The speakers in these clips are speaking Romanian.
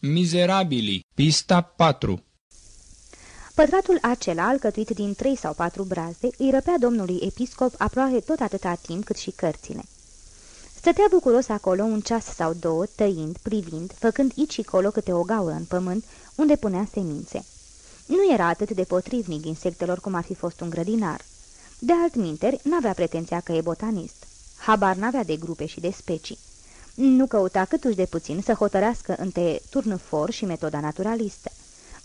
Mizerabili, pista 4 Pătratul acela, alcătuit din trei sau patru brazde, îi răpea domnului episcop aproape tot atâta timp cât și cărțile. Stătea bucuros acolo un ceas sau două, tăind, privind, făcând aici și colo câte o gaură în pământ, unde punea semințe. Nu era atât de potrivnic insectelor cum ar fi fost un grădinar. De altminteri, n-avea pretenția că e botanist. Habar n-avea de grupe și de specii. Nu căuta câtuși de puțin să hotărească între turnăfor și metoda naturalistă.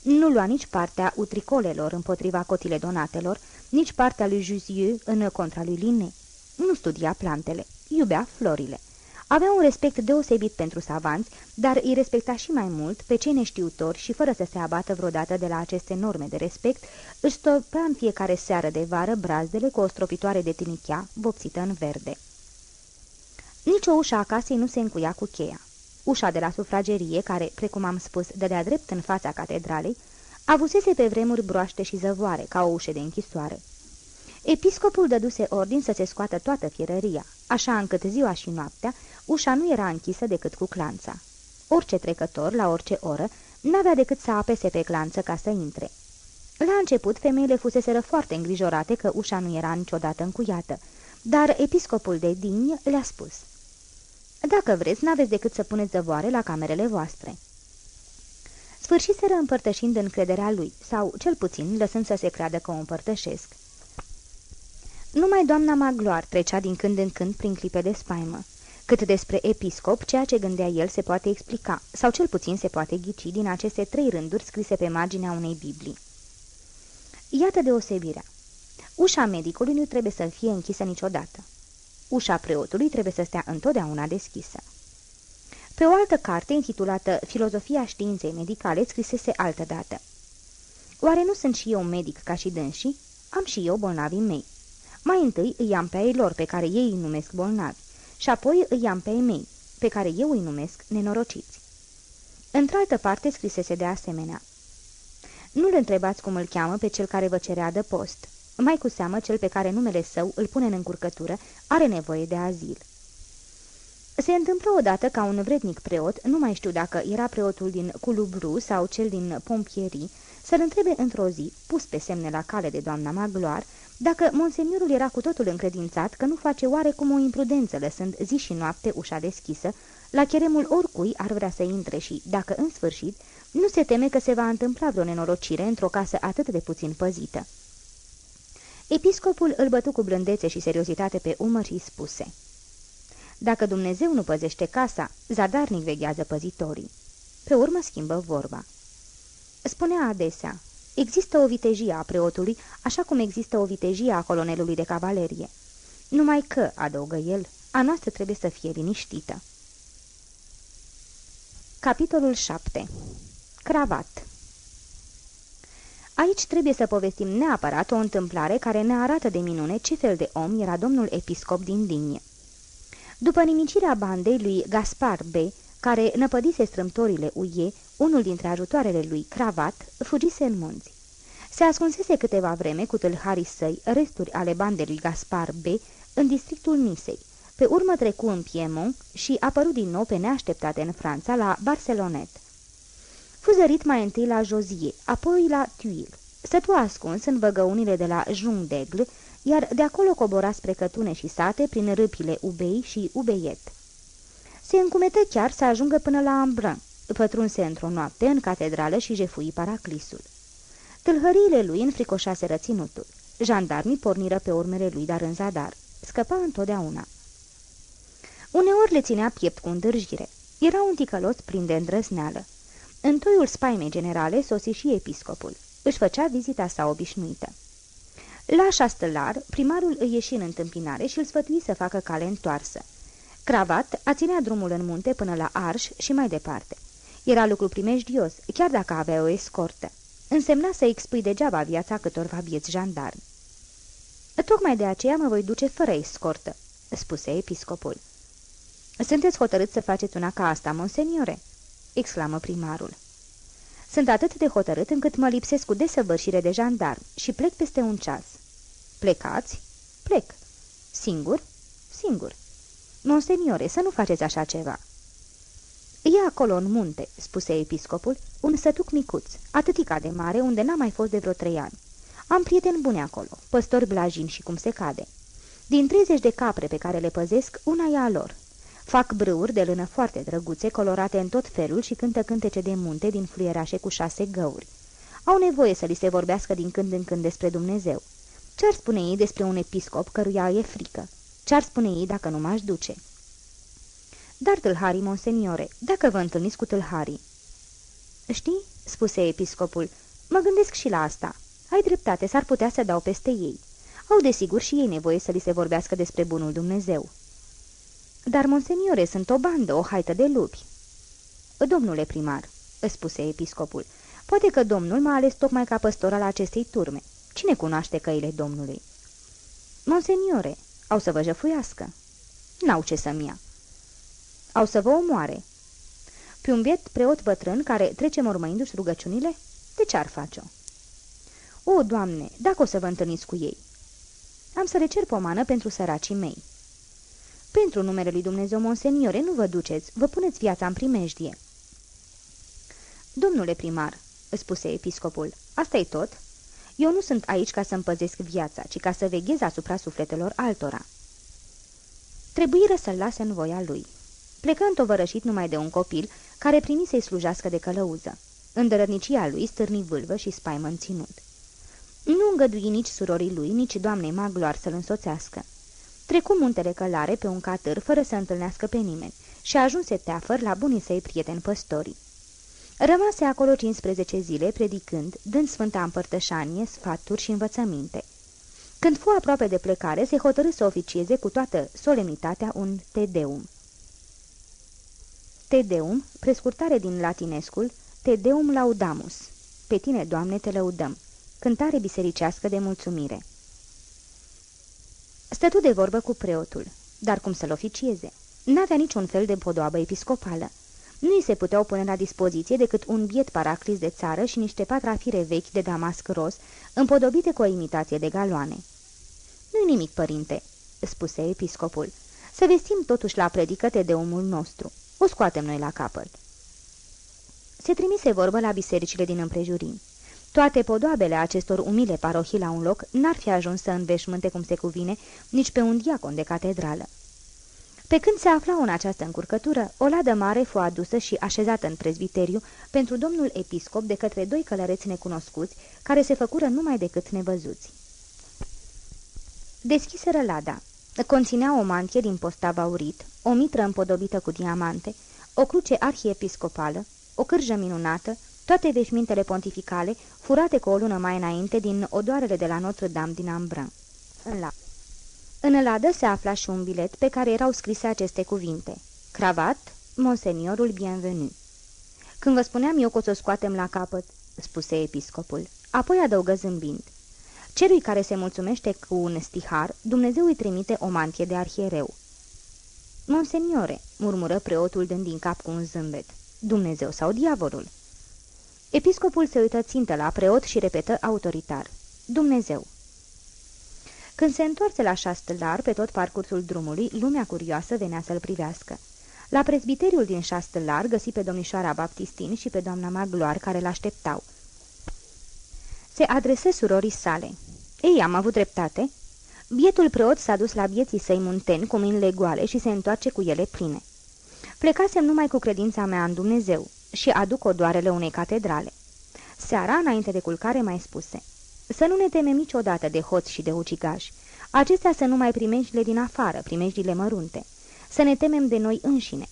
Nu lua nici partea utricolelor împotriva cotile donatelor, nici partea lui Jusieu în contra lui Linné. Nu studia plantele, iubea florile. Avea un respect deosebit pentru savanți, dar îi respecta și mai mult pe cei neștiutori și fără să se abată vreodată de la aceste norme de respect, își stopea în fiecare seară de vară brazdele cu o stropitoare de tinichea vopsită în verde. Nici o ușă a casei nu se încuia cu cheia. Ușa de la sufragerie, care, precum am spus, dădea drept în fața catedralei, avusese pe vremuri broaște și zăvoare, ca o ușă de închisoare. Episcopul dăduse ordin să se scoată toată fierăria, așa încât ziua și noaptea ușa nu era închisă decât cu clanța. Orice trecător, la orice oră, n-avea decât să apese pe clanță ca să intre. La început, femeile fuseseră foarte îngrijorate că ușa nu era niciodată încuiată, dar episcopul de Dini le-a spus – dacă vreți, n-aveți decât să puneți zăvoare la camerele voastre." Sfârșiseră împărtășind încrederea lui, sau, cel puțin, lăsând să se creadă că o împărtășesc. Numai doamna Magloar trecea din când în când prin clipe de spaimă. Cât despre episcop, ceea ce gândea el se poate explica, sau cel puțin se poate ghici din aceste trei rânduri scrise pe marginea unei Biblii. Iată deosebirea. Ușa medicului nu trebuie să fie închisă niciodată. Ușa preotului trebuie să stea întotdeauna deschisă. Pe o altă carte, intitulată Filozofia științei medicale, scrisese altădată. Oare nu sunt și eu medic ca și dânsii? Am și eu bolnavii mei. Mai întâi îi am pe ei lor, pe care ei îi numesc bolnavi, și apoi îi am pe ei mei, pe care eu îi numesc nenorociți. Într-altă parte scrisese de asemenea. Nu-l întrebați cum îl cheamă pe cel care vă cerea de post. Mai cu seamă, cel pe care numele său îl pune în încurcătură are nevoie de azil. Se întâmplă odată ca un vrednic preot, nu mai știu dacă era preotul din Culubru sau cel din Pompierii, să-l întrebe într-o zi, pus pe semne la cale de doamna Magloar, dacă monseniorul era cu totul încredințat că nu face oarecum o imprudență lăsând zi și noapte ușa deschisă, la cheremul oricui ar vrea să intre și, dacă în sfârșit, nu se teme că se va întâmpla vreo nenorocire într-o casă atât de puțin păzită. Episcopul îl bătu cu blândețe și seriozitate pe umăr și spuse Dacă Dumnezeu nu păzește casa, zadarnic veghează păzitorii. Pe urmă schimbă vorba. Spunea adesea, există o vitejie a preotului, așa cum există o vitejie a colonelului de cavalerie. Numai că, adăugă el, a noastră trebuie să fie liniștită. Capitolul 7 Cravat Aici trebuie să povestim neapărat o întâmplare care ne arată de minune ce fel de om era domnul episcop din Digne. După nimicirea bandei lui Gaspar B., care năpădise strâmtorile uie, unul dintre ajutoarele lui, Cravat, fugise în munți. Se ascunsese câteva vreme cu tâlharii săi, resturi ale bandei lui Gaspar B., în districtul Nisei. Pe urmă trecu în Piemont și apărut din nou pe neașteptate în Franța, la Barcelonet. Fuzărit mai întâi la Josie, apoi la Tuile. Stătu ascuns în văgăunile de la Jungdegle, iar de acolo cobora spre cătune și sate prin râpile Ubei și Ubeiet. Se încumetă chiar să ajungă până la Ambrun, pătrunse într-o noapte în catedrală și jefui paraclisul. Tâlhăriile lui înfricoșase răținutul. Jandarmii porniră pe urmele lui, dar în zadar. Scăpa întotdeauna. Uneori le ținea piept cu îndârjire. Era un ticălos plin de îndrăsneală. În toiul spaimei generale sosi și episcopul. Își făcea vizita sa obișnuită. La șastălar, primarul îi ieși în întâmpinare și îl sfătui să facă cale întoarsă. Cravat a ținea drumul în munte până la Arș și mai departe. Era lucru primejdios, chiar dacă avea o escortă. Însemna să expui degeaba viața câtorva vieți jandarmi. Tocmai de aceea mă voi duce fără escortă," spuse episcopul. Sunteți hotărât să faceți una ca asta, monseniore?" Exclamă primarul. Sunt atât de hotărât încât mă lipsesc cu desăvârșire de jandarm și plec peste un ceas. Plecați? Plec. Singur? Singur. Monseniore, să nu faceți așa ceva. E acolo în munte," spuse episcopul, un sătuc micuț, atâtica de mare, unde n-am mai fost de vreo trei ani. Am prieteni buni acolo, păstori blajini și cum se cade. Din 30 de capre pe care le păzesc, una e a lor. Fac brâuri de lână foarte drăguțe, colorate în tot felul și cântă cântece de munte din fluierașe cu șase găuri. Au nevoie să li se vorbească din când în când despre Dumnezeu. Ce-ar spune ei despre un episcop căruia e frică? Ce-ar spune ei dacă nu m-aș duce?" Dar tâlharii, monseniore, dacă vă întâlniți cu tâlharii." Știi?" spuse episcopul, mă gândesc și la asta. Ai dreptate, s-ar putea să dau peste ei. Au desigur și ei nevoie să li se vorbească despre bunul Dumnezeu." Dar, monseniore, sunt o bandă, o haită de lupi." Domnule primar," spuse episcopul, poate că domnul m-a ales tocmai ca păstor al acestei turme. Cine cunoaște căile domnului?" Monseniore, au să vă jăfuiască." N-au ce să-mi ia." Au să vă omoare." Pe un biet preot bătrân care trece mormăindu-și rugăciunile? De ce ar face-o?" O, Doamne, dacă o să vă întâlniți cu ei." Am să le cer pomană pentru săracii mei." Pentru numele lui Dumnezeu, monseniore, nu vă duceți, vă puneți viața în primejdie." Domnule primar," spuse episcopul, asta e tot? Eu nu sunt aici ca să-mi păzesc viața, ci ca să veghez asupra sufletelor altora." Trebuie să-l lase în voia lui. Plecă întovărășit numai de un copil care primi să-i slujească de călăuză. Îndărătnicia lui stârni vâlvă și spaimă ținut. Nu îngădui nici surorii lui, nici doamnei Magloar să-l însoțească. Trecu muntele călare pe un catâr fără să întâlnească pe nimeni și ajunse teafăr la bunii săi prieteni păstorii. Rămase acolo 15 zile, predicând, dând sfânta împărtășanie, sfaturi și învățăminte. Când fu aproape de plecare, se hotărâ să oficieze cu toată solemnitatea un Tedeum. Tedeum, prescurtare din latinescul Tedeum laudamus. Pe tine, Doamne, te lăudăm. Cântare bisericească de mulțumire. Stătu de vorbă cu preotul, dar cum să-l oficieze? N-avea niciun fel de podoabă episcopală. Nu îi se puteau pune la dispoziție decât un biet paraclis de țară și niște patrafire vechi de damasc ros, împodobite cu o imitație de galoane. Nu-i nimic, părinte," spuse episcopul. Să vestim totuși la predicăte de omul nostru. O scoatem noi la capăt." Se trimise vorbă la bisericile din împrejurim. Toate podoabele acestor umile parohii la un loc n-ar fi ajuns să înveșmânte cum se cuvine nici pe un diacon de catedrală. Pe când se aflau în această încurcătură, o ladă mare fu adusă și așezată în prezbiteriu pentru domnul episcop de către doi călăreți necunoscuți, care se făcură numai decât nevăzuți. Deschiseră lada. Conținea o mantie din postav aurit, o mitră împodobită cu diamante, o cruce arhiepiscopală, o cârjă minunată, toate veșmintele pontificale, furate cu o lună mai înainte din odoarele de la Notre-Dame din Ambrun. În, la... în ladă se afla și un bilet pe care erau scrise aceste cuvinte. Cravat, Monseniorul Bienvenu. Când vă spuneam eu că o să o scoatem la capăt, spuse episcopul, apoi adăugă zâmbind. Celui care se mulțumește cu un stihar, Dumnezeu îi trimite o mantie de arhiereu. Monseniore, murmură preotul dând din cap cu un zâmbet, Dumnezeu sau diavolul? Episcopul se uită țintă la preot și repetă autoritar, Dumnezeu. Când se întoarce la șastâllar, pe tot parcursul drumului, lumea curioasă venea să-l privească. La prezbiteriul din șastâllar găsi pe domnișoara Baptistin și pe doamna Magloar care l-așteptau. Se adresă surorii sale. Ei, am avut dreptate?" Bietul preot s-a dus la bieții săi munteni cu mâinile goale și se întoarce cu ele pline. Plecasem numai cu credința mea în Dumnezeu și aduc odoarele unei catedrale. Seara, înainte de culcare, mai spuse, să nu ne temem niciodată de hoți și de ucigași. Acestea să nu mai primejdile din afară, primejdile mărunte. Să ne temem de noi înșine.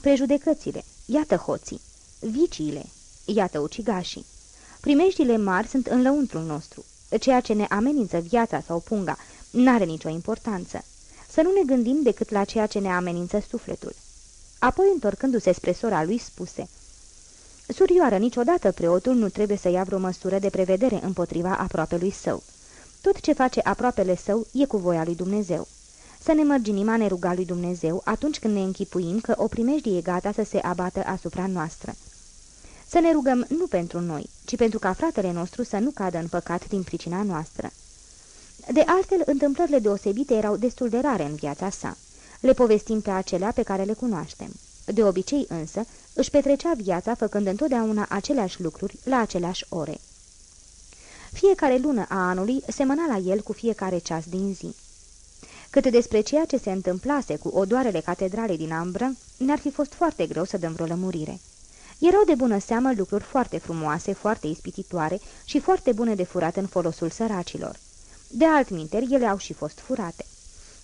Prejudecățile, iată hoții. Viciile, iată ucigașii. Primejdile mari sunt în lăuntrul nostru. Ceea ce ne amenință viața sau punga n-are nicio importanță. Să nu ne gândim decât la ceea ce ne amenință sufletul. Apoi, întorcându-se spre sora lui, spuse Surioară, niciodată preotul nu trebuie să ia vreo măsură de prevedere împotriva aproapelui său. Tot ce face aproapele său e cu voia lui Dumnezeu. Să ne mărginim a ne ruga lui Dumnezeu atunci când ne închipuim că o primejdie e gata să se abată asupra noastră. Să ne rugăm nu pentru noi, ci pentru ca fratele nostru să nu cadă în păcat din pricina noastră. De altfel, întâmplările deosebite erau destul de rare în viața sa. Le povestim pe acelea pe care le cunoaștem. De obicei însă, își petrecea viața făcând întotdeauna aceleași lucruri la aceleași ore. Fiecare lună a anului semăna la el cu fiecare ceas din zi. Cât despre ceea ce se întâmplase cu odoarele catedralei din Ambră, ne-ar fi fost foarte greu să dăm vreo lămurire. Erau de bună seamă lucruri foarte frumoase, foarte ispititoare și foarte bune de furat în folosul săracilor. De altminteri, ele au și fost furate.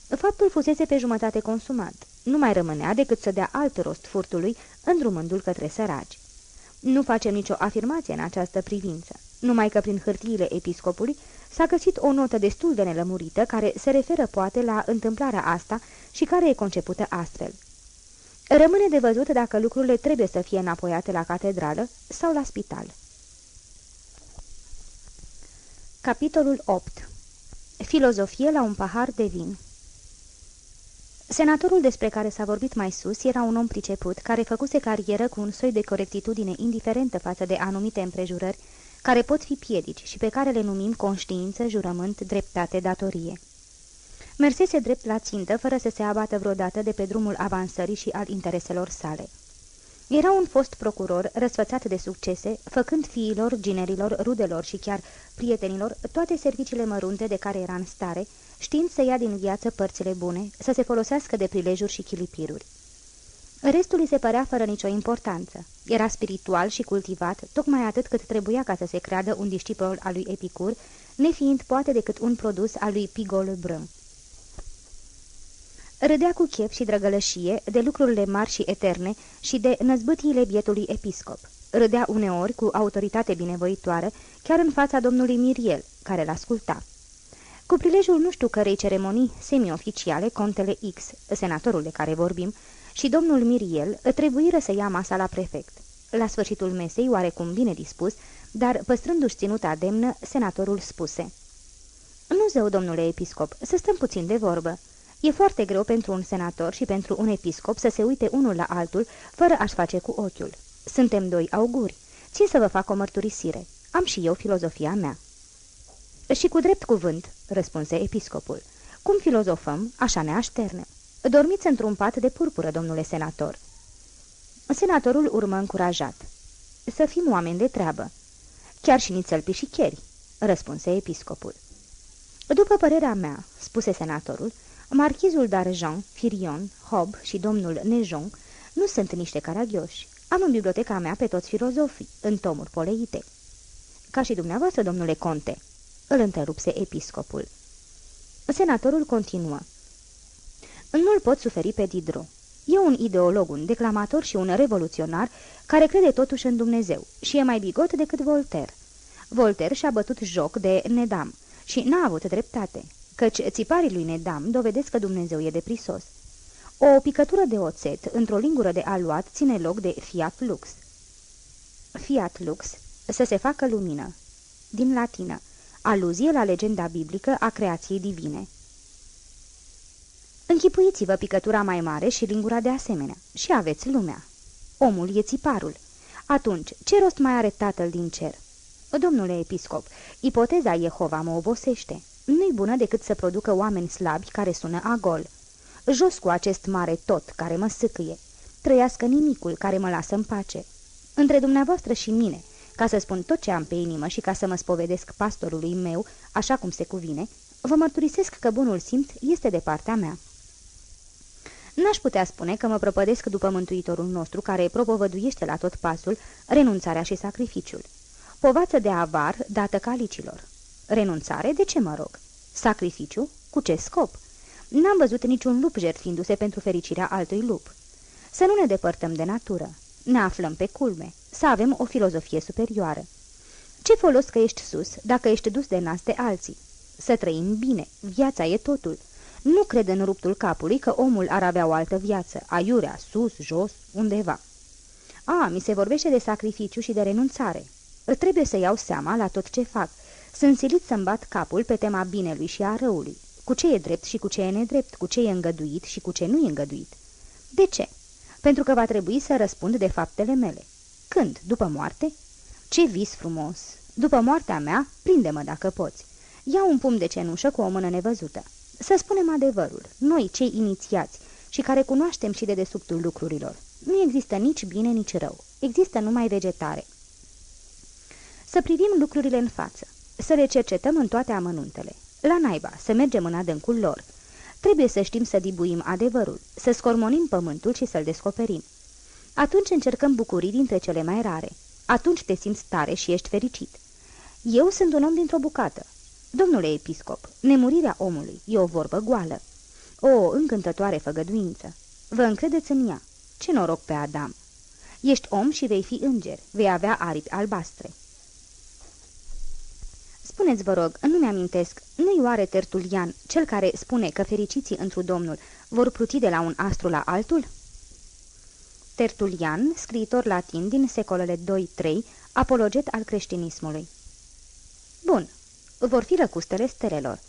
Faptul fusese pe jumătate consumat. Nu mai rămânea decât să dea alt rost furtului, îndrumându-l către săraci. Nu facem nicio afirmație în această privință, numai că prin hârtiile episcopului s-a găsit o notă destul de nelămurită care se referă poate la întâmplarea asta și care e concepută astfel. Rămâne de văzut dacă lucrurile trebuie să fie înapoiate la catedrală sau la spital. Capitolul 8 Filozofie la un pahar de vin Senatorul despre care s-a vorbit mai sus era un om priceput, care făcuse carieră cu un soi de corectitudine indiferentă față de anumite împrejurări, care pot fi piedici și pe care le numim conștiință, jurământ, dreptate, datorie. Mersese drept la țintă, fără să se abată vreodată de pe drumul avansării și al intereselor sale. Era un fost procuror răsfățat de succese, făcând fiilor, ginerilor, rudelor și chiar prietenilor toate serviciile mărunte de care era în stare, știind să ia din viață părțile bune, să se folosească de prilejuri și chilipiruri. Restul îi se părea fără nicio importanță. Era spiritual și cultivat, tocmai atât cât trebuia ca să se creadă un discipol al lui Epicur, nefiind poate decât un produs al lui Pigol Brun. Râdea cu chef și drăgălășie de lucrurile mari și eterne și de năzbâtiile bietului episcop. Râdea uneori cu autoritate binevoitoare, chiar în fața domnului Miriel, care l-asculta. Cu prilejul nu știu cărei ceremonii semi-oficiale, contele X, senatorul de care vorbim, și domnul Miriel trebuiră să ia masa la prefect. La sfârșitul mesei, oarecum bine dispus, dar păstrându-și ținuta demnă, senatorul spuse Nu zău, domnule episcop, să stăm puțin de vorbă. E foarte greu pentru un senator și pentru un episcop să se uite unul la altul, fără a-și face cu ochiul. Suntem doi auguri. Țin să vă fac o mărturisire. Am și eu filozofia mea." Și cu drept cuvânt," răspunse episcopul. Cum filozofăm, așa ne așternem. Dormiți într-un pat de purpură, domnule senator." Senatorul urmă încurajat. Să fim oameni de treabă." Chiar și nițel pișicheri," răspunse episcopul. După părerea mea," spuse senatorul, marchizul d'Argent, Firion, Hob și domnul Nejon nu sunt niște caragioși. Am în biblioteca mea pe toți filozofii, în tomuri poleite." Ca și dumneavoastră, domnule conte," îl întrerupse episcopul. Senatorul continuă. Nu-l pot suferi pe Didro. E un ideolog, un declamator și un revoluționar care crede totuși în Dumnezeu și e mai bigot decât Voltaire. Voltaire și-a bătut joc de Nedam și n-a avut dreptate, căci țiparii lui Nedam dovedesc că Dumnezeu e deprisos. O picătură de oțet într-o lingură de aluat ține loc de fiat lux. Fiat lux, să se facă lumină. Din latină, aluzie la legenda biblică a creației divine. Închipuiți-vă picătura mai mare și lingura de asemenea. Și aveți lumea. Omul e țiparul. Atunci, ce rost mai are tatăl din cer? Domnule episcop, ipoteza Jehova mă obosește. Nu-i bună decât să producă oameni slabi care sună agol. Jos cu acest mare tot care mă sâcâie. Trăiască nimicul care mă lasă în pace. Între dumneavoastră și mine, ca să spun tot ce am pe inimă și ca să mă spovedesc pastorului meu, așa cum se cuvine, vă mărturisesc că bunul simț este de partea mea. N-aș putea spune că mă prăpădesc după Mântuitorul nostru, care propovăduiește la tot pasul renunțarea și sacrificiul. Povață de avar dată calicilor. Renunțare? De ce mă rog? Sacrificiu? Cu ce scop? N-am văzut niciun lup jertfindu-se pentru fericirea altui lup. Să nu ne depărtăm de natură. Ne aflăm pe culme. Să avem o filozofie superioară. Ce folos că ești sus dacă ești dus de nas de alții? Să trăim bine. Viața e totul. Nu cred în ruptul capului că omul ar avea o altă viață, aiurea, sus, jos, undeva. A, mi se vorbește de sacrificiu și de renunțare. Trebuie să iau seama la tot ce fac. Sunt silit să-mi bat capul pe tema binelui și a răului. Cu ce e drept și cu ce e nedrept, cu ce e îngăduit și cu ce nu e îngăduit. De ce? Pentru că va trebui să răspund de faptele mele. Când? După moarte? Ce vis frumos! După moartea mea, prinde-mă dacă poți. Ia un pumn de cenușă cu o mână nevăzută. Să spunem adevărul, noi, cei inițiați și care cunoaștem și de desubtul lucrurilor. Nu există nici bine, nici rău. Există numai vegetare. Să privim lucrurile în față, să le cercetăm în toate amănuntele. La naiba, să mergem în adâncul lor. Trebuie să știm să dibuim adevărul, să scormonim pământul și să-l descoperim. Atunci încercăm bucurii dintre cele mai rare. Atunci te simți tare și ești fericit. Eu sunt un om dintr-o bucată. Domnule episcop, nemurirea omului e o vorbă goală. O încântătoare făgăduință. Vă încredeți în ea. Ce noroc pe Adam! Ești om și vei fi înger, vei avea aripi albastre. Spuneți, vă rog, nu mi-amintesc, nu-i oare Tertulian, cel care spune că fericiții întru Domnul vor pluti de la un astru la altul? Tertulian, scriitor latin din secolele 2-3, apologet al creștinismului. Bun, vor fi răcustele stelelor.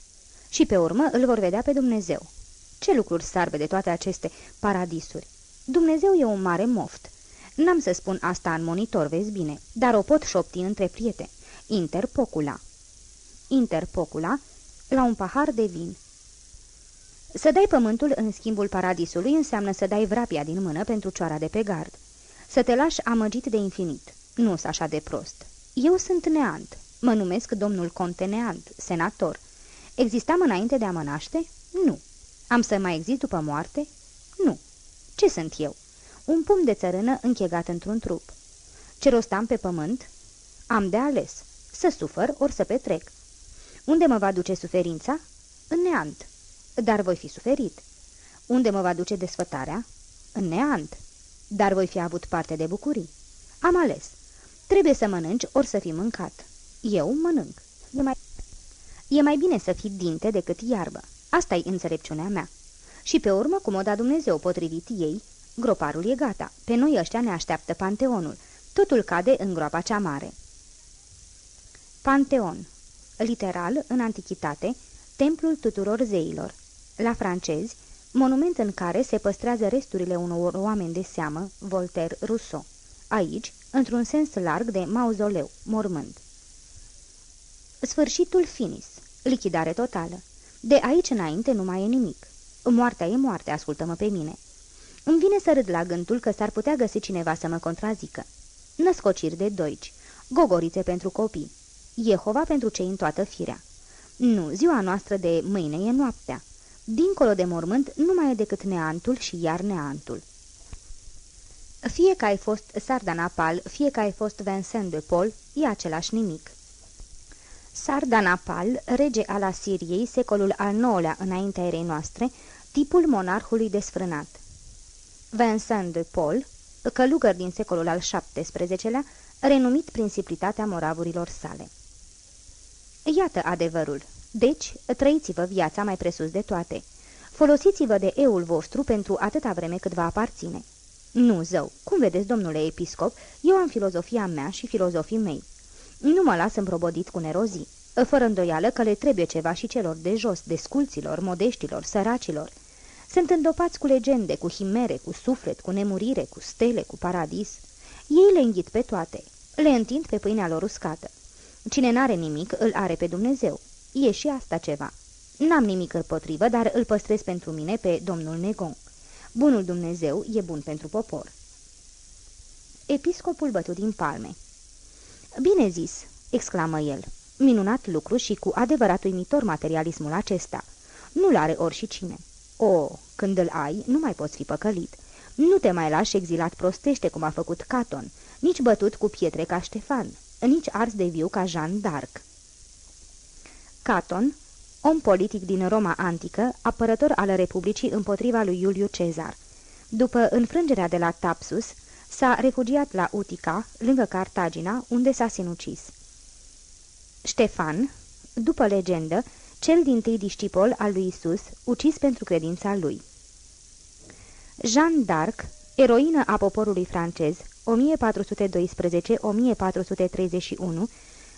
Și pe urmă îl vor vedea pe Dumnezeu. Ce lucruri sarbe de toate aceste paradisuri? Dumnezeu e un mare moft. N-am să spun asta în monitor, vezi bine, dar o pot șopti între prieteni. Interpocula. Interpocula, la un pahar de vin. Să dai pământul în schimbul paradisului înseamnă să dai vrapia din mână pentru cioara de pe gard. Să te lași amăgit de infinit. Nu sunt așa de prost. Eu sunt neant. Mă numesc domnul Conte Neant, senator. Existam înainte de a mă naște? Nu. Am să mai exist după moarte? Nu. Ce sunt eu? Un pum de țărână închegat într-un trup. Ce rostam pe pământ? Am de ales. Să sufăr ori să petrec. Unde mă va duce suferința? În neant. Dar voi fi suferit. Unde mă va duce desfătarea? În neant. Dar voi fi avut parte de bucurii. Am ales. Trebuie să mănânci ori să fii mâncat. Eu mănânc. E mai, e mai bine să fii dinte decât iarbă. asta e înțelepciunea mea. Și pe urmă, cum o da Dumnezeu potrivit ei, groparul e gata. Pe noi ăștia ne așteaptă panteonul. Totul cade în groapa cea mare. Panteon. Literal, în antichitate, templul tuturor zeilor. La francezi, monument în care se păstrează resturile unor oameni de seamă, Voltaire, Rousseau. Aici, într-un sens larg de mauzoleu, mormânt. Sfârșitul finis, lichidare totală. De aici înainte nu mai e nimic. Moartea e moarte, ascultă-mă pe mine. Îmi vine să râd la gândul că s-ar putea găsi cineva să mă contrazică. Născociri de doici, gogorițe pentru copii, Jehova pentru cei în toată firea. Nu, ziua noastră de mâine e noaptea. Dincolo de mormânt nu mai e decât neantul și iar neantul. Fie că ai fost Sardanapal, fie că ai fost Vincent de Paul, e același nimic. Sardanapal, rege al Asiriei, secolul al IX-lea înaintea erei noastre, tipul monarhului desfrânat. Vincent de Paul, călugăr din secolul al XVII-lea, renumit prin simplitatea moravurilor sale. Iată adevărul. Deci, trăiți-vă viața mai presus de toate. Folosiți-vă de eul vostru pentru atâta vreme cât vă aparține. Nu, zău, cum vedeți, domnule episcop, eu am filozofia mea și filozofii mei. Nu mă las împrobodit cu nerozii, fără îndoială că le trebuie ceva și celor de jos, de sculților, modeștilor, săracilor. Sunt îndopați cu legende, cu himere, cu suflet, cu nemurire, cu stele, cu paradis. Ei le înghit pe toate, le întind pe pâinea lor uscată. Cine n-are nimic, îl are pe Dumnezeu. E și asta ceva. N-am nimic împotrivă, dar îl păstrez pentru mine pe domnul Negon. Bunul Dumnezeu e bun pentru popor. Episcopul bătu din palme. Bine zis!" exclamă el. Minunat lucru și cu adevărat uimitor materialismul acesta. Nu-l are ori și cine. O, când îl ai, nu mai poți fi păcălit. Nu te mai lași exilat prostește cum a făcut Caton, nici bătut cu pietre ca Ștefan, nici ars de viu ca Jean d'Arc. Caton, om politic din Roma antică, apărător al Republicii împotriva lui Iuliu Cezar. După înfrângerea de la Tapsus, s-a refugiat la Utica, lângă Cartagina, unde s-a sinucis. Ștefan, după legendă, cel din tâi discipol al lui Isus, ucis pentru credința lui. Jean d'Arc, eroină a poporului francez, 1412-1431,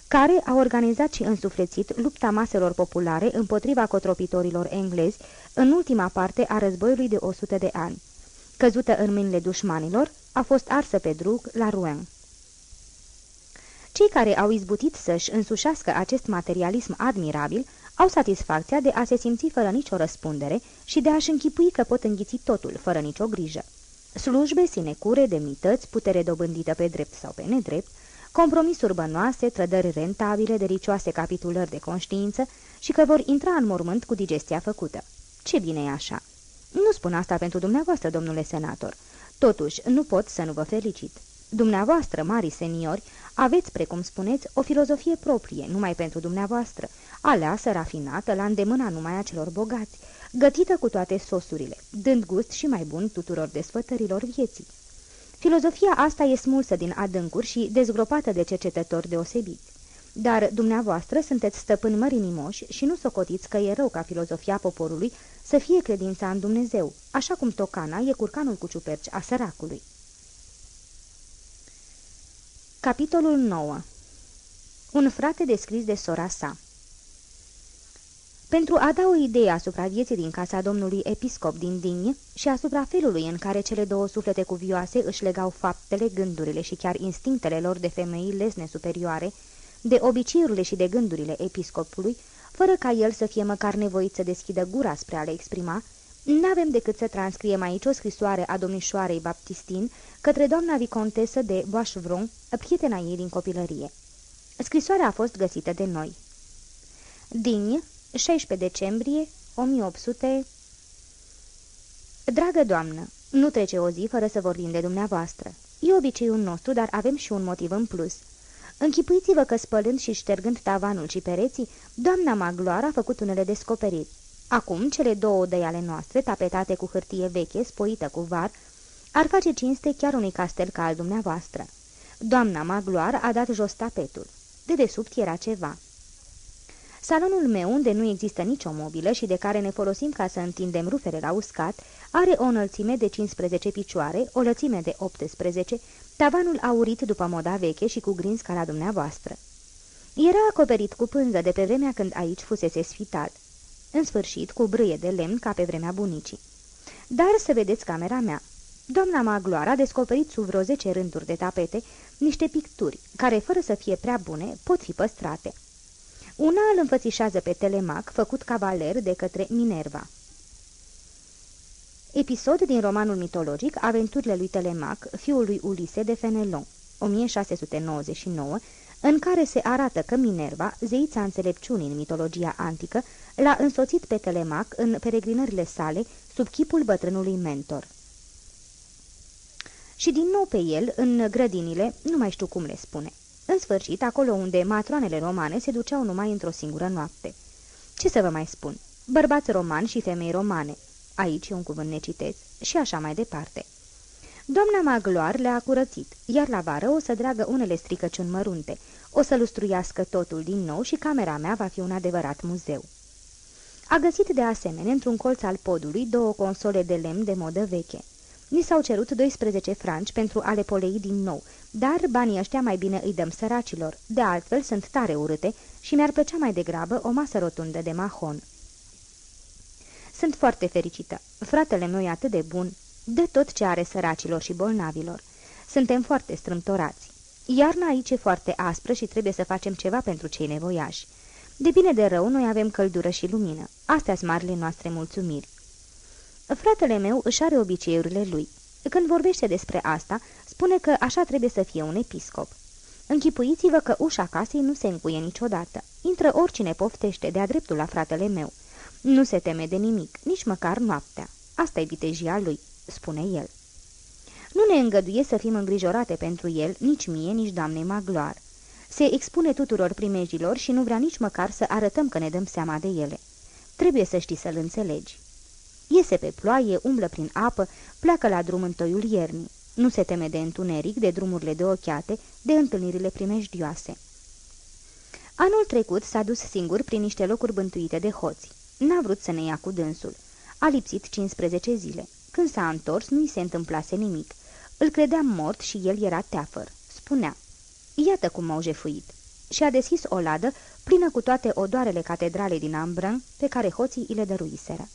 care a organizat și însuflețit lupta maselor populare împotriva cotropitorilor englezi în ultima parte a războiului de 100 de ani. Căzută în mâinile dușmanilor, a fost arsă pe drug la Rouen. Cei care au izbutit să-și însușească acest materialism admirabil au satisfacția de a se simți fără nicio răspundere și de a-și închipui că pot înghiți totul, fără nicio grijă. slujbe, sinecure, demnități, putere dobândită pe drept sau pe nedrept, compromisuri bănoase, trădări rentabile, delicioase capitulări de conștiință și că vor intra în mormânt cu digestia făcută. Ce bine e așa! Nu spun asta pentru dumneavoastră, domnule senator. Totuși, nu pot să nu vă felicit. Dumneavoastră, mari seniori, aveți, precum spuneți, o filozofie proprie, numai pentru dumneavoastră, aleasă, rafinată, la îndemâna numai a celor bogați, gătită cu toate sosurile, dând gust și mai bun tuturor desfătărilor vieții. Filozofia asta e smulsă din adâncuri și dezgropată de cercetători deosebiți. Dar dumneavoastră sunteți stăpâni mărinimoși și nu socotiți că e rău ca filozofia poporului să fie credința în Dumnezeu, așa cum tocana e curcanul cu ciuperci a săracului. Capitolul 9 Un frate descris de sora sa pentru a da o idee asupra vieții din casa domnului episcop din Digne și asupra felului în care cele două suflete cuvioase își legau faptele, gândurile și chiar instinctele lor de femei lesne superioare, de obiceiurile și de gândurile episcopului, fără ca el să fie măcar nevoit să deschidă gura spre a le exprima, n-avem decât să transcriem aici o scrisoare a domnișoarei Baptistin către doamna vicontesă de Boachevron, prietena ei din copilărie. Scrisoarea a fost găsită de noi. Digne, 16 decembrie 1800 Dragă doamnă, nu trece o zi fără să vorbim de dumneavoastră. E obiceiul nostru, dar avem și un motiv în plus. Închipuiți-vă că spălând și ștergând tavanul și pereții, doamna Magloar a făcut unele descoperiri. Acum, cele două odăi ale noastre, tapetate cu hârtie veche, spoită cu var, ar face cinste chiar unui castel ca al dumneavoastră. Doamna Magloar a dat jos tapetul. De desubt era ceva. Salonul meu, unde nu există nicio mobilă și de care ne folosim ca să întindem rufele la uscat, are o înălțime de 15 picioare, o lățime de 18, tavanul aurit după moda veche și cu grins ca la dumneavoastră. Era acoperit cu pânză de pe vremea când aici fusese sfitat. În sfârșit, cu brâie de lemn ca pe vremea bunicii. Dar să vedeți camera mea. Doamna Magloara a descoperit sub vreo 10 rânduri de tapete niște picturi, care, fără să fie prea bune, pot fi păstrate. Una îl înfățișează pe Telemac, făcut cavaler de către Minerva. Episod din romanul mitologic Aventurile lui Telemac, fiul lui Ulise de Fenelon, 1699, în care se arată că Minerva, zeița înțelepciunii în mitologia antică, l-a însoțit pe Telemac în peregrinările sale sub chipul bătrânului mentor. Și din nou pe el, în grădinile, nu mai știu cum le spune. În sfârșit, acolo unde matroanele romane se duceau numai într-o singură noapte. Ce să vă mai spun? Bărbați romani și femei romane. Aici e un cuvânt neciteț. Și așa mai departe. Doamna Magloar le-a curățit, iar la vară o să dragă unele stricăciuni mărunte, o să lustruiască totul din nou și camera mea va fi un adevărat muzeu. A găsit de asemenea într-un colț al podului două console de lemn de modă veche. Ni s-au cerut 12 franci pentru a le polei din nou, dar banii ăștia mai bine îi dăm săracilor, de altfel sunt tare urâte și mi-ar plăcea mai degrabă o masă rotundă de mahon. Sunt foarte fericită. Fratele meu e atât de bun. Dă tot ce are săracilor și bolnavilor. Suntem foarte strâmtorați. Iarna aici e foarte aspră și trebuie să facem ceva pentru cei nevoiași. De bine de rău, noi avem căldură și lumină. Astea sunt marile noastre mulțumiri. Fratele meu își are obiceiurile lui. Când vorbește despre asta, spune că așa trebuie să fie un episcop. Închipuiți-vă că ușa casei nu se încuie niciodată. Intră oricine poftește de-a dreptul la fratele meu. Nu se teme de nimic, nici măcar noaptea. Asta e vitejia lui, spune el. Nu ne îngăduie să fim îngrijorate pentru el, nici mie, nici doamnei Magloar. Se expune tuturor primejilor și nu vrea nici măcar să arătăm că ne dăm seama de ele. Trebuie să știi să-l înțelegi. Iese pe ploaie, umblă prin apă, pleacă la drum în toiul iernii. Nu se teme de întuneric, de drumurile de ochiate, de întâlnirile primejdioase. Anul trecut s-a dus singur prin niște locuri bântuite de hoți. N-a vrut să ne ia cu dânsul. A lipsit 15 zile. Când s-a întors, nu-i se întâmplase nimic. Îl credeam mort și el era teafăr. Spunea, iată cum m-au jefuit. Și a deschis o ladă plină cu toate odoarele catedralei din Ambrân pe care hoții îi le dăruiseră.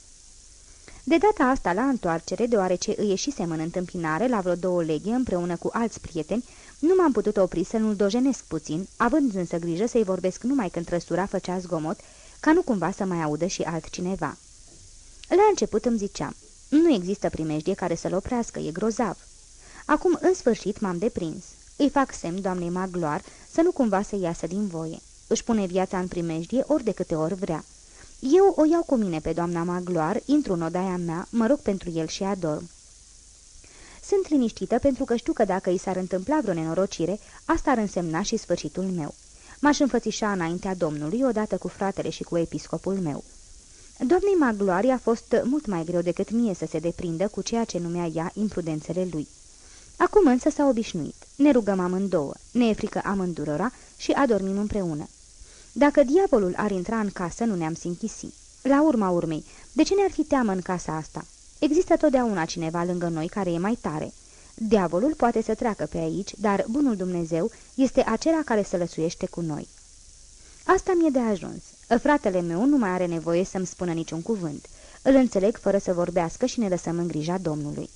De data asta la întoarcere, deoarece îi ieșisem în întâmpinare la vreo două leghe împreună cu alți prieteni, nu m-am putut opri să nu-l dojenesc puțin, având însă grijă să-i vorbesc numai când trăsura făcea zgomot, ca nu cumva să mai audă și altcineva. La început îmi ziceam, Nu există primejdie care să-l oprească, e grozav. Acum, în sfârșit, m-am deprins. Îi fac semn doamnei Magloar să nu cumva să iasă din voie. Își pune viața în primejdie ori de câte ori vrea. Eu o iau cu mine pe doamna Magloar, intru în odaia mea, mă rog pentru el și adorm. Sunt liniștită pentru că știu că dacă i s-ar întâmpla vreo nenorocire, asta ar însemna și sfârșitul meu. M-aș înfățișa înaintea Domnului, odată cu fratele și cu episcopul meu. Doamnei Magloari a fost mult mai greu decât mie să se deprindă cu ceea ce numea ea imprudențele lui. Acum însă s-a obișnuit. Ne rugăm amândouă, ne e frică amândurora și adormim împreună. Dacă diavolul ar intra în casă, nu ne-am sinchisi. La urma urmei, de ce ne-ar fi teamă în casa asta? Există totdeauna cineva lângă noi care e mai tare. Diavolul poate să treacă pe aici, dar bunul Dumnezeu este acela care să lăsuiește cu noi. Asta mi-e de ajuns. Fratele meu nu mai are nevoie să-mi spună niciun cuvânt. Îl înțeleg fără să vorbească și ne lăsăm în grija Domnului.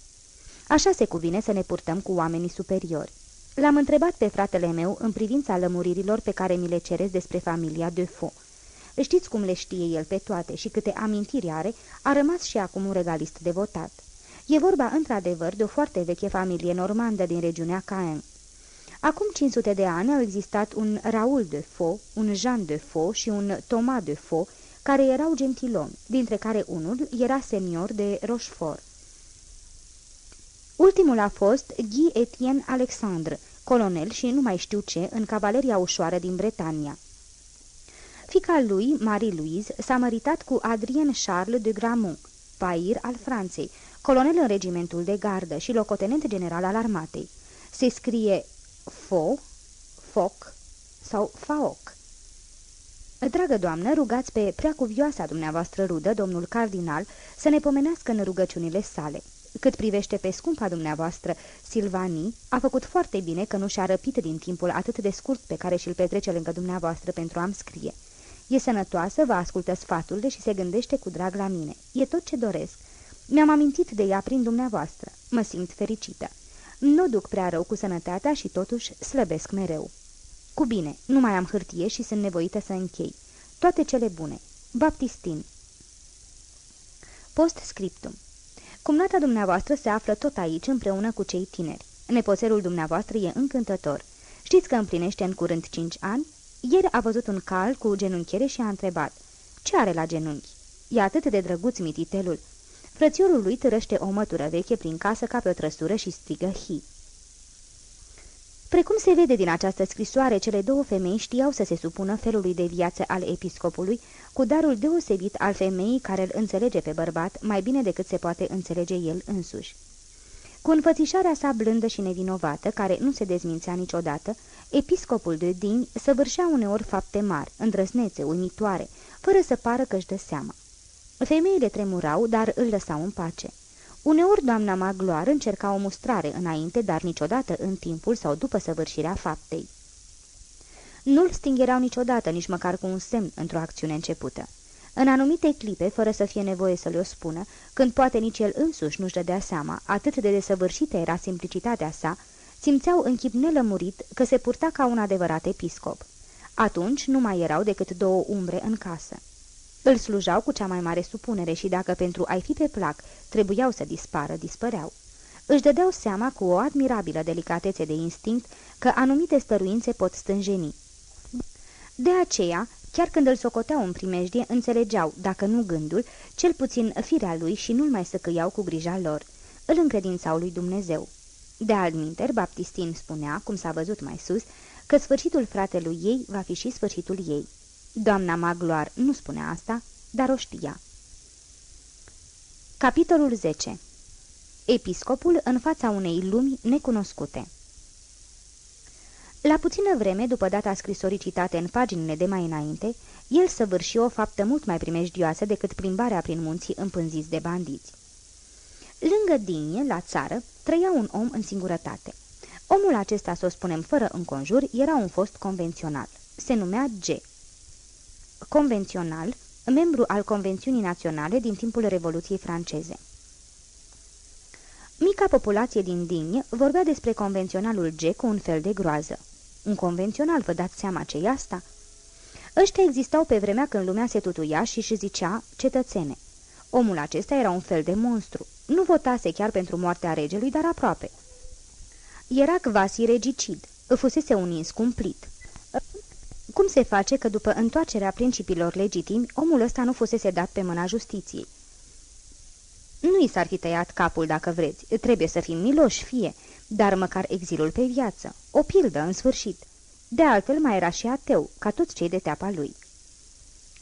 Așa se cuvine să ne purtăm cu oamenii superiori. L-am întrebat pe fratele meu în privința lămuririlor pe care mi le cereți despre familia de Fo. Știți cum le știe el pe toate și câte amintiri are, a rămas și acum un regalist devotat. E vorba într-adevăr de o foarte veche familie normandă din regiunea Caen. Acum 500 de ani au existat un Raoul de Faux, un Jean de Faux și un Thomas de Faux, care erau gentilomi, dintre care unul era senior de Rochefort. Ultimul a fost Guy Etienne Alexandre, colonel și nu mai știu ce în cavaleria ușoară din Bretania. Fica lui, Marie-Louise, s-a măritat cu Adrien Charles de Gramont, pair al Franței, colonel în regimentul de gardă și locotenent general al armatei. Se scrie Fo, Foc sau Faoc. Dragă doamnă, rugați pe preacuvioasa dumneavoastră rudă, domnul cardinal, să ne pomenească în rugăciunile sale. Cât privește pe scumpa dumneavoastră, Silvanii, a făcut foarte bine că nu și-a răpit din timpul atât de scurt pe care și-l petrece lângă dumneavoastră pentru a-mi scrie. E sănătoasă, vă ascultă sfatul și se gândește cu drag la mine. E tot ce doresc. Mi-am amintit de ea prin dumneavoastră. Mă simt fericită. Nu duc prea rău cu sănătatea și totuși slăbesc mereu. Cu bine, nu mai am hârtie și sunt nevoită să închei. Toate cele bune. Baptistin. Post scriptum. Cumnata dumneavoastră se află tot aici împreună cu cei tineri. Nepoțelul dumneavoastră e încântător. Știți că împlinește în curând cinci ani? Ieri a văzut un cal cu genunchiere și a întrebat. Ce are la genunchi? E atât de drăguț mititelul. Frățiorul lui târăște o mătură veche prin casă ca pe o trăsură și strigă hi. Precum se vede din această scrisoare, cele două femei știau să se supună felului de viață al episcopului, cu darul deosebit al femeii care îl înțelege pe bărbat mai bine decât se poate înțelege el însuși. Cu înfățișarea sa blândă și nevinovată, care nu se dezmințea niciodată, episcopul de Din săvârșea uneori fapte mari, îndrăsnețe, uimitoare, fără să pară că-și dă seama. Femeile tremurau, dar îl lăsau în pace. Uneori doamna Magloar încerca o mustrare înainte, dar niciodată în timpul sau după săvârșirea faptei. Nu-l stingherau niciodată, nici măcar cu un semn, într-o acțiune începută. În anumite clipe, fără să fie nevoie să le-o spună, când poate nici el însuși nu-și dădea seama, atât de desăvârșită era simplicitatea sa, simțeau în chip nelămurit că se purta ca un adevărat episcop. Atunci nu mai erau decât două umbre în casă. Îl slujau cu cea mai mare supunere și dacă pentru a-i fi pe plac trebuiau să dispară, dispăreau. Își dădeau seama cu o admirabilă delicatețe de instinct că anumite stăruințe pot stânjeni. De aceea, chiar când îl socoteau în primejdie, înțelegeau, dacă nu gândul, cel puțin firea lui și nu-l mai săcăiau cu grija lor. Îl încredințau lui Dumnezeu. De altminter, Baptistin spunea, cum s-a văzut mai sus, că sfârșitul fratelui ei va fi și sfârșitul ei. Doamna Magloar nu spunea asta, dar o știa. Capitolul 10 Episcopul în fața unei lumi necunoscute La puțină vreme, după data scrisorii citate în paginile de mai înainte, el săvârși o faptă mult mai primejdioasă decât plimbarea prin munții împânziți de bandiți. Lângă Dinie, la țară, trăia un om în singurătate. Omul acesta, să o spunem fără înconjur, era un fost convențional. Se numea G convențional, membru al Convențiunii Naționale din timpul Revoluției franceze. Mica populație din Digne vorbea despre convenționalul G cu un fel de groază. Un convențional, vă dați seama ce e asta? Ăștia existau pe vremea când lumea se tutuia și își zicea cetățene. Omul acesta era un fel de monstru. Nu votase chiar pentru moartea regelui, dar aproape. Era quasi regicid, fusese un ins cumplit. Cum se face că după întoarcerea principiilor legitimi, omul ăsta nu fusese dat pe mâna justiției? Nu i s-ar fi tăiat capul dacă vreți, trebuie să fim miloși, fie, dar măcar exilul pe viață, o pildă în sfârșit. De altfel mai era și ateu, ca toți cei de teapa lui.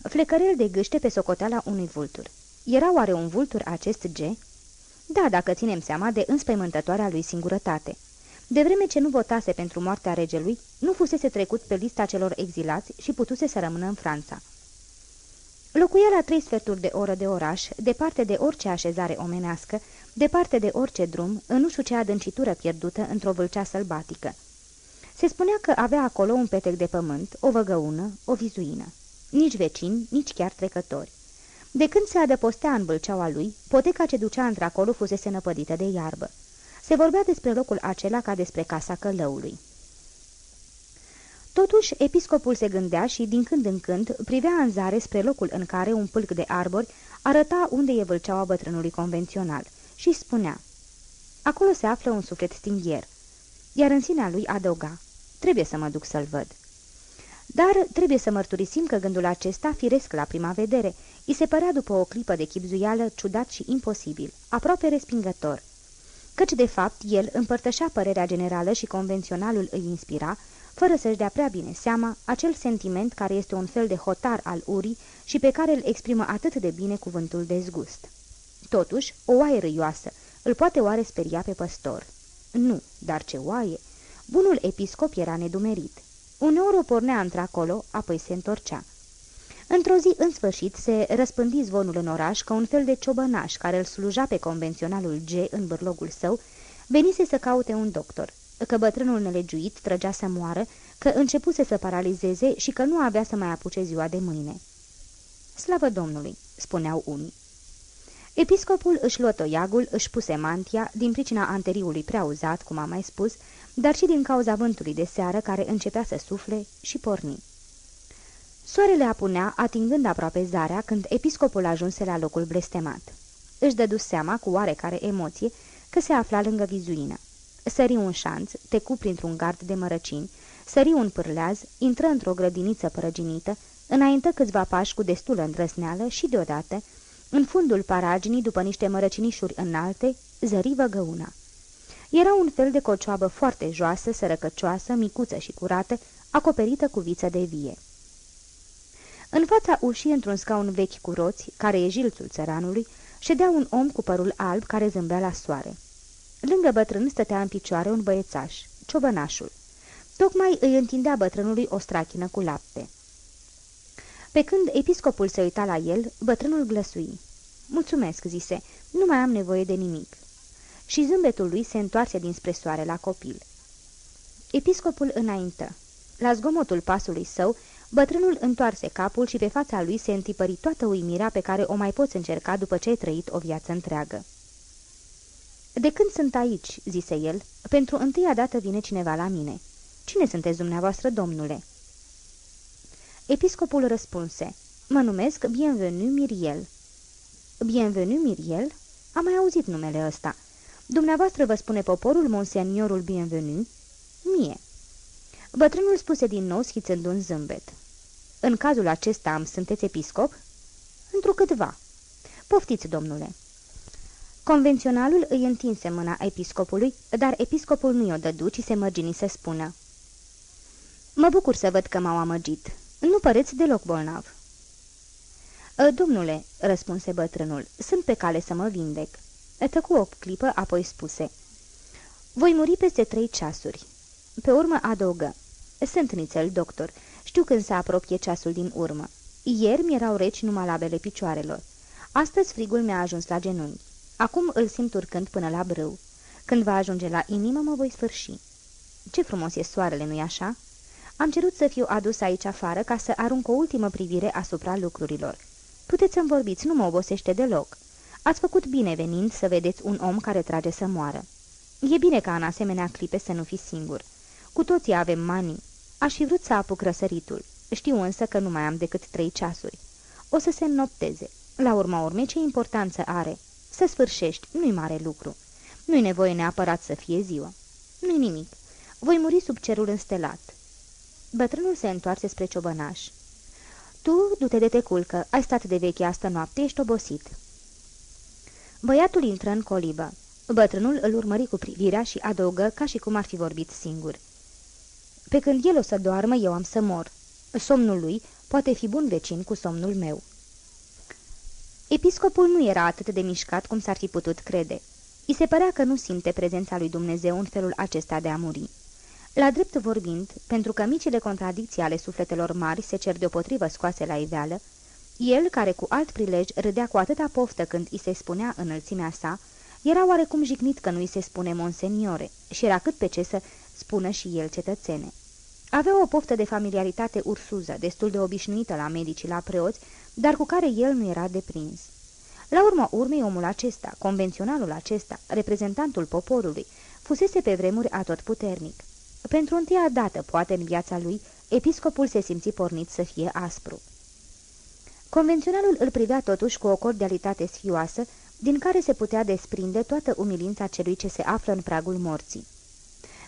Flecărel de gâște pe socoteala unui vultur. Era oare un vultur acest G? Da, dacă ținem seama de înspăimântătoarea lui singurătate. De vreme ce nu votase pentru moartea regelui, nu fusese trecut pe lista celor exilați și putuse să rămână în Franța. Locuia la trei sferturi de oră de oraș, departe de orice așezare omenească, departe de orice drum, în nu știu ce adâncitură pierdută într-o vâlcea sălbatică. Se spunea că avea acolo un petec de pământ, o văgăună, o vizuină. Nici vecini, nici chiar trecători. De când se adăpostea în vâlceaua lui, poteca ce ducea într-acolo fusese năpădită de iarbă. Se vorbea despre locul acela ca despre casa călăului. Totuși, episcopul se gândea și, din când în când, privea în zare spre locul în care un pâlc de arbori arăta unde e vâlceaua bătrânului convențional și spunea Acolo se află un suflet stinghier. Iar în sinea lui adăuga Trebuie să mă duc să-l văd. Dar trebuie să mărturisim că gândul acesta, firesc la prima vedere, îi se părea după o clipă de chipzuială ciudat și imposibil, aproape respingător. Căci, de fapt, el împărtășea părerea generală și convenționalul îi inspira, fără să-și dea prea bine seama, acel sentiment care este un fel de hotar al urii și pe care îl exprimă atât de bine cuvântul dezgust. Totuși, o oaie râioasă, îl poate oare speria pe păstor? Nu, dar ce oaie! Bunul episcop era nedumerit. Uneori o pornea într-acolo, apoi se întorcea. Într-o zi, în sfârșit, se răspândi zvonul în oraș ca un fel de ciobănaș care îl sluja pe convenționalul G în bârlogul său, venise să caute un doctor, că bătrânul nelegiuit trăgea să moară, că începuse să paralizeze și că nu avea să mai apuce ziua de mâine. Slavă Domnului, spuneau unii. Episcopul își luă toiagul, își puse mantia, din pricina anteriului prea uzat, cum am mai spus, dar și din cauza vântului de seară care începea să sufle și porni. Soarele apunea, atingând aproape zarea, când episcopul ajunse la locul blestemat. Își dădu seama, cu oarecare emoție, că se afla lângă vizuină. Sări un șanț, tecu printr-un gard de mărăcini, sări un pârleaz, intră într-o grădiniță părăginită, înaintă câțiva pași cu destulă îndrăsneală și, deodată, în fundul paraginii, după niște mărăcinișuri înalte, zări văgăuna. Era un fel de cocioabă foarte joasă, sărăcăcioasă, micuță și curată, acoperită cu viță de vie. În fața ușii, într-un scaun vechi cu roți, care e jilțul țăranului, ședea un om cu părul alb care zâmbea la soare. Lângă bătrân stătea în picioare un băiețaș, ciobănașul. Tocmai îi întindea bătrânului o strachină cu lapte. Pe când episcopul se uita la el, bătrânul glăsui. Mulțumesc," zise, nu mai am nevoie de nimic." Și zâmbetul lui se întoarse dinspre soare la copil. Episcopul înaintă. La zgomotul pasului său, bătrânul întoarse capul și pe fața lui se întipări toată uimirea pe care o mai poți încerca după ce ai trăit o viață întreagă. De când sunt aici?" zise el. Pentru întâia dată vine cineva la mine." Cine sunteți dumneavoastră, domnule?" Episcopul răspunse, Mă numesc Bienvenu Miriel." Bienvenu Miriel? Am mai auzit numele ăsta. Dumneavoastră vă spune poporul monseniorul Bienvenu?" Mie." Bătrânul spuse din nou schițând un zâmbet. În cazul acesta am sunteți episcop?" Întrucâtva." Poftiți, domnule." Convenționalul îi întinse mâna episcopului, dar episcopul nu i-o dădu, ci se mărgini să spună. Mă bucur să văd că m-au amăgit. Nu păreți deloc bolnav." Ă, domnule," răspunse bătrânul, sunt pe cale să mă vindec." Tăcu o clipă, apoi spuse. Voi muri peste trei ceasuri." Pe urmă adăugă. Sunt nițel, doctor. Știu când se apropie ceasul din urmă. Ieri mi-erau reci numai labele picioarelor. Astăzi frigul mi-a ajuns la genunchi. Acum îl simt urcând până la brâu. Când va ajunge la inimă, mă voi sfârși. Ce frumos e soarele, nu-i așa?" Am cerut să fiu adus aici afară ca să arunc o ultimă privire asupra lucrurilor. Puteți să-mi vorbiți, nu mă obosește deloc. Ați făcut bine venind să vedeți un om care trage să moară. E bine ca în asemenea clipe să nu fiți singur. Cu toții avem manii. Aș fi vrut să apuc răsăritul. Știu însă că nu mai am decât trei ceasuri. O să se înnopteze. La urma urmei, ce importanță are? Să sfârșești, nu-i mare lucru. Nu-i nevoie neapărat să fie ziua. Nu-i nimic. Voi muri sub cerul înstelat. Bătrânul se întoarse spre ciobănaș. Tu, du-te de te culcă, ai stat de veche asta noapte, ești obosit." Băiatul intră în colibă. Bătrânul îl urmări cu privirea și adăugă ca și cum ar fi vorbit singur. Pe când el o să doarmă, eu am să mor. Somnul lui poate fi bun vecin cu somnul meu." Episcopul nu era atât de mișcat cum s-ar fi putut crede. I se părea că nu simte prezența lui Dumnezeu în felul acesta de a muri. La drept vorbind, pentru că micile contradicții ale sufletelor mari se cer deopotrivă scoase la iveală, el, care cu alt prilej râdea cu atâta poftă când îi se spunea înălțimea sa, era oarecum jignit că nu îi se spune monseniore și era cât pe ce să spună și el cetățene. Avea o poftă de familiaritate ursuză, destul de obișnuită la medici la preoți, dar cu care el nu era deprins. La urma urmei, omul acesta, convenționalul acesta, reprezentantul poporului, fusese pe vremuri atotputernic. Pentru întâia dată, poate în viața lui, episcopul se simți pornit să fie aspru. Convenționalul îl privea totuși cu o cordialitate sfioasă, din care se putea desprinde toată umilința celui ce se află în pragul morții.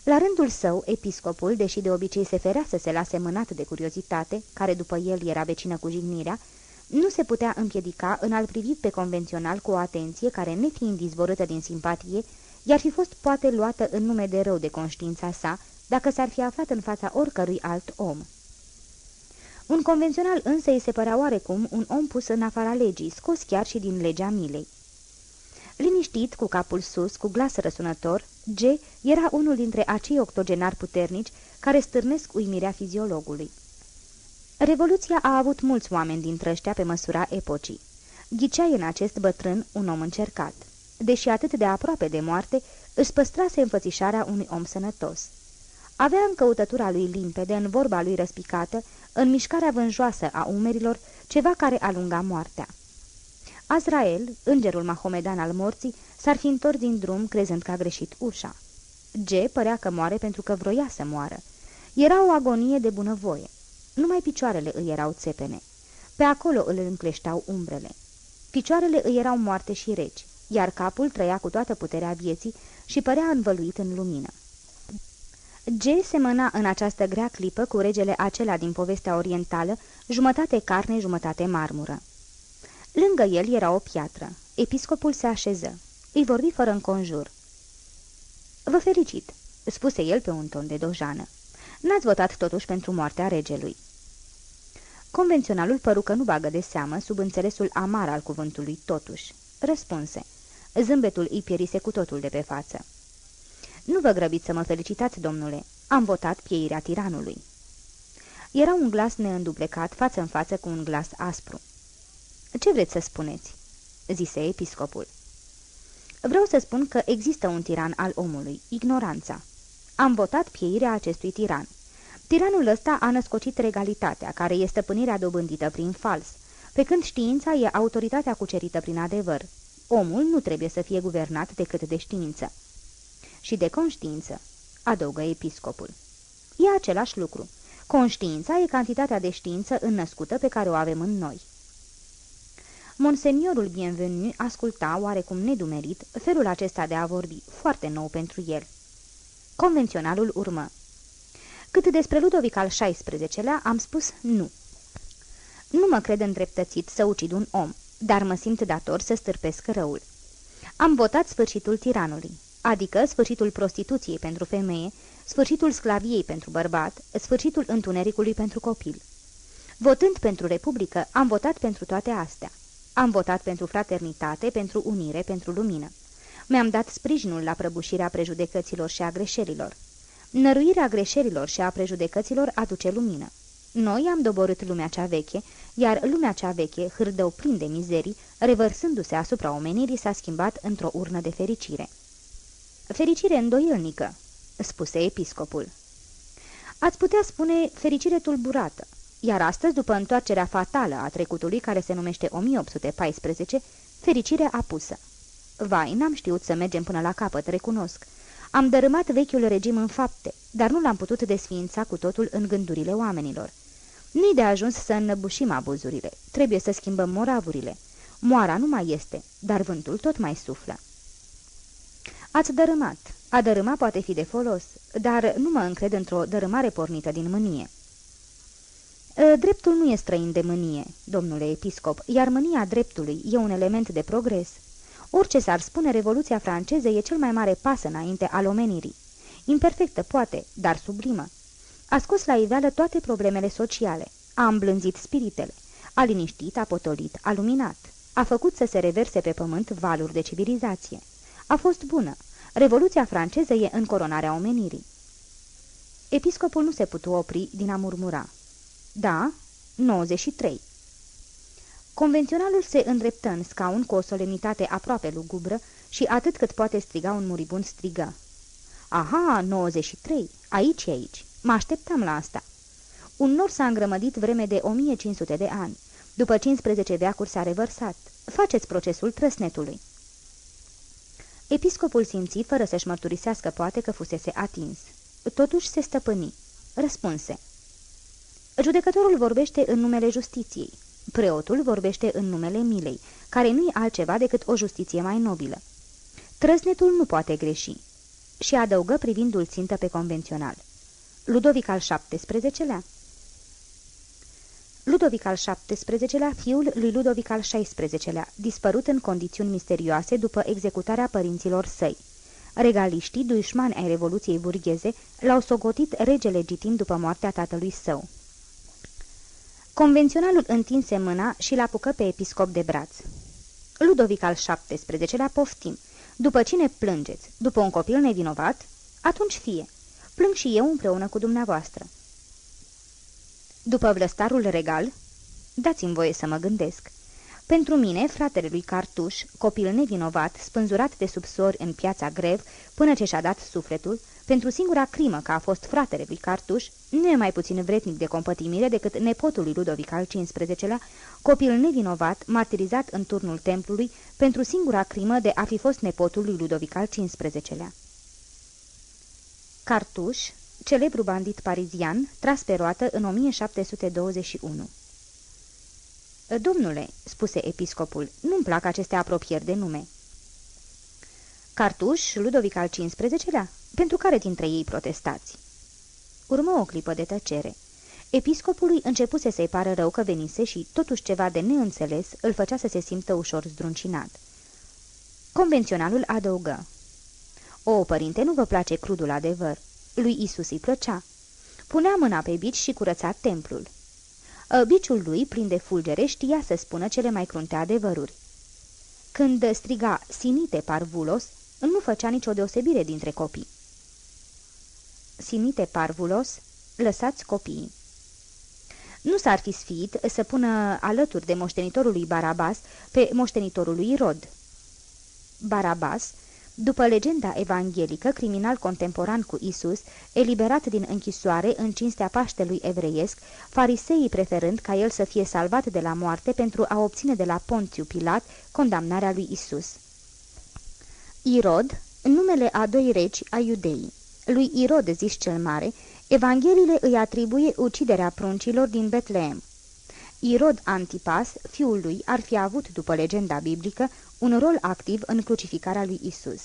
La rândul său, episcopul, deși de obicei se ferea să se lase mânat de curiozitate, care după el era vecină cu jignirea, nu se putea împiedica în al privi pe convențional cu o atenție care, nefiind izvorâtă din simpatie, i-ar fi fost poate luată în nume de rău de conștiința sa, dacă s-ar fi aflat în fața oricărui alt om. Un convențional însă îi se părea oarecum un om pus în afara legii, scos chiar și din legea milei. Liniștit, cu capul sus, cu glas răsunător, G era unul dintre acei octogenari puternici care stârnesc uimirea fiziologului. Revoluția a avut mulți oameni dintre ăștia pe măsura epocii. Ghiceai în acest bătrân un om încercat. Deși atât de aproape de moarte, își păstrase înfățișarea unui om sănătos. Avea în căutătura lui limpede, în vorba lui răspicată, în mișcarea vânjoasă a umerilor, ceva care alunga moartea. Azrael, îngerul mahomedan al morții, s-ar fi întors din drum crezând că a greșit ușa. G părea că moare pentru că vroia să moară. Era o agonie de bunăvoie. Numai picioarele îi erau țepene. Pe acolo îl încleșteau umbrele. Picioarele îi erau moarte și reci, iar capul trăia cu toată puterea vieții și părea învăluit în lumină. G semăna în această grea clipă cu regele acela din povestea orientală, jumătate carne, jumătate marmură. Lângă el era o piatră. Episcopul se așeză. Îi vorbi fără înconjur. Vă felicit," spuse el pe un ton de dojană. N-ați votat totuși pentru moartea regelui." Convenționalul păru că nu bagă de seamă sub înțelesul amar al cuvântului totuși. Răspunse. Zâmbetul îi pierise cu totul de pe față. Nu vă grăbiți să mă felicitați, domnule. Am votat pieirea tiranului." Era un glas neînduplecat față în față cu un glas aspru. Ce vreți să spuneți?" zise episcopul. Vreau să spun că există un tiran al omului, ignoranța. Am votat pieirea acestui tiran. Tiranul ăsta a născocit regalitatea, care este pânirea dobândită prin fals, pe când știința e autoritatea cucerită prin adevăr. Omul nu trebuie să fie guvernat decât de știință. Și de conștiință, adăugă episcopul. E același lucru. Conștiința e cantitatea de știință înnăscută pe care o avem în noi. Monseniorul bienvenu asculta oarecum nedumerit felul acesta de a vorbi, foarte nou pentru el. Convenționalul urmă. Cât despre Ludovic al XVI-lea, am spus nu. Nu mă cred îndreptățit să ucid un om, dar mă simt dator să stârpesc răul. Am votat sfârșitul tiranului, adică sfârșitul prostituției pentru femeie, sfârșitul sclaviei pentru bărbat, sfârșitul întunericului pentru copil. Votând pentru Republică, am votat pentru toate astea. Am votat pentru fraternitate, pentru unire, pentru lumină. Mi-am dat sprijinul la prăbușirea prejudecăților și a greșelilor. Năruirea greșelilor și a prejudecăților aduce lumină. Noi am doborât lumea cea veche, iar lumea cea veche, hârdău plin de mizerii, revărsându-se asupra omenirii, s-a schimbat într-o urnă de fericire. Fericire îndoielnică, spuse episcopul. Ați putea spune fericire tulburată, iar astăzi, după întoarcerea fatală a trecutului care se numește 1814, fericire apusă. Vai, n-am știut să mergem până la capăt, recunosc. Am dărâmat vechiul regim în fapte, dar nu l-am putut desființa cu totul în gândurile oamenilor. Nu-i de ajuns să înnăbușim abuzurile, trebuie să schimbăm moravurile. Moara nu mai este, dar vântul tot mai suflă. Ați dărâmat. A dărâma poate fi de folos, dar nu mă încred într-o dărâmare pornită din mânie. Ă, dreptul nu e străin de mânie, domnule episcop, iar mânia dreptului e un element de progres. Orice s-ar spune, Revoluția franceză e cel mai mare pas înainte al omenirii. Imperfectă, poate, dar sublimă. A scos la iveală toate problemele sociale, a îmblânzit spiritele, a liniștit, a potolit, a luminat, a făcut să se reverse pe pământ valuri de civilizație. A fost bună. Revoluția franceză e în coronarea omenirii. Episcopul nu se putu opri din a murmura. Da, 93. Convenționalul se îndreptă în scaun cu o solemnitate aproape lugubră și atât cât poate striga un muribund strigă. Aha, 93, aici aici, mă așteptam la asta. Un nor s-a îngrămădit vreme de 1500 de ani. După 15 veacuri s-a revărsat. Faceți procesul trăsnetului. Episcopul simți, fără să-și mărturisească poate că fusese atins. Totuși se stăpâni. Răspunse. Judecătorul vorbește în numele justiției. Preotul vorbește în numele milei, care nu-i altceva decât o justiție mai nobilă. Trăsnetul nu poate greși. Și adăugă privindul țintă pe convențional. Ludovic al XVII-lea? Ludovic al XVII-lea, fiul lui Ludovic al XVI-lea, dispărut în condiții misterioase după executarea părinților săi. Regaliștii, dușmani ai Revoluției burgheze, l-au socotit rege legitim după moartea tatălui său. Convenționalul întinse mâna și l-apucă pe episcop de braț. Ludovic al XVII-lea poftim. După cine plângeți? După un copil nevinovat? Atunci fie. Plâng și eu împreună cu dumneavoastră. După vlăstarul regal? Dați-mi voie să mă gândesc. Pentru mine, fratele lui Cartuș, copil nevinovat, spânzurat de subsori în piața grev, până ce și-a dat sufletul, pentru singura crimă că a fost fratele lui Cartuș, nu e mai puțin vretnic de compătimire decât nepotul lui Ludovic al XV-lea, copil nevinovat, martirizat în turnul templului, pentru singura crimă de a fi fost nepotul lui Ludovic al XV-lea. Cartuș, celebru bandit parizian, tras pe roată în 1721 Domnule," spuse episcopul, nu-mi plac aceste apropieri de nume." Cartuș, Ludovic al XV-lea? Pentru care dintre ei protestați?" Urmă o clipă de tăcere. Episcopului începuse să-i pară rău că venise și totuși ceva de neînțeles îl făcea să se simtă ușor zdruncinat. Convenționalul adăugă. O, părinte, nu vă place crudul adevăr. Lui Isus îi plăcea. Punea mâna pe bici și curăța templul. Ă, biciul lui, plin de fulgere, știa să spună cele mai crunte adevăruri. Când striga Sinite Parvulos, nu făcea nicio deosebire dintre copii. Sinite Parvulos, lăsați copiii. Nu s-ar fi sfiit să pună alături de moștenitorul lui Barabas pe moștenitorul lui Rod. Barabas după legenda evanghelică, criminal contemporan cu Isus, eliberat din închisoare în cinstea Paștelui evreiesc, fariseii preferând ca el să fie salvat de la moarte pentru a obține de la Ponțiu Pilat condamnarea lui Isus. Irod, numele a doi regi a iudeii. Lui Irod zis cel mare, Evangheliile îi atribuie uciderea pruncilor din Betleem. Irod Antipas, fiul lui, ar fi avut, după legenda biblică, un rol activ în crucificarea lui Isus.